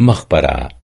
مخبرة.